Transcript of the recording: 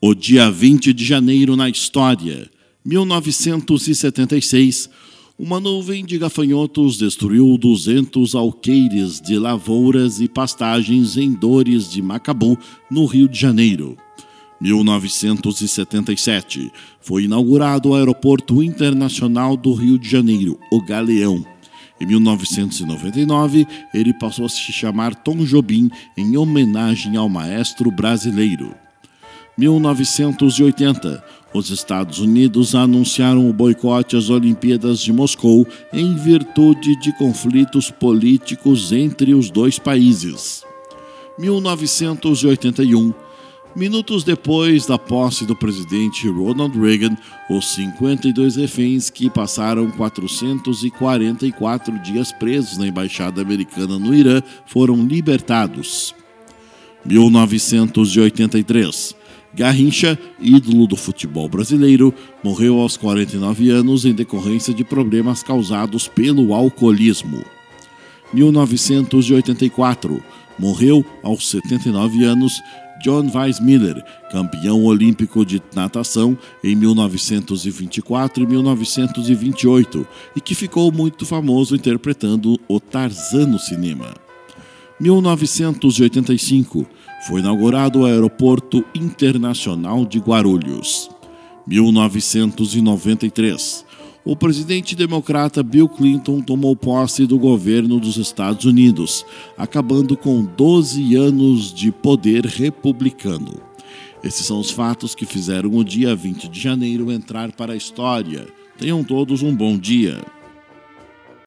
O dia 20 de janeiro na história, 1976, uma nuvem de gafanhotos destruiu 200 alqueires de lavouras e pastagens em Dores de Macabu, no Rio de Janeiro. 1977, foi inaugurado o Aeroporto Internacional do Rio de Janeiro, o Galeão. Em 1999, ele passou a se chamar Tom Jobim em homenagem ao maestro brasileiro. 1980, os Estados Unidos anunciaram o boicote às Olimpíadas de Moscou em virtude de conflitos políticos entre os dois países. 1981, Minutos depois da posse do presidente Ronald Reagan, os 52 reféns que passaram 444 dias presos na embaixada americana no Irã foram libertados. 1983. Garrincha, ídolo do futebol brasileiro, morreu aos 49 anos em decorrência de problemas causados pelo alcoolismo. 1984. Morreu aos 79 anos John Weissmiller, campeão olímpico de natação em 1924 e 1928, e que ficou muito famoso interpretando o Tarzan no cinema. 1985 foi inaugurado o Aeroporto Internacional de Guarulhos. 1993 o presidente democrata Bill Clinton tomou posse do governo dos Estados Unidos, acabando com 12 anos de poder republicano. Esses são os fatos que fizeram o dia 20 de janeiro entrar para a história. Tenham todos um bom dia.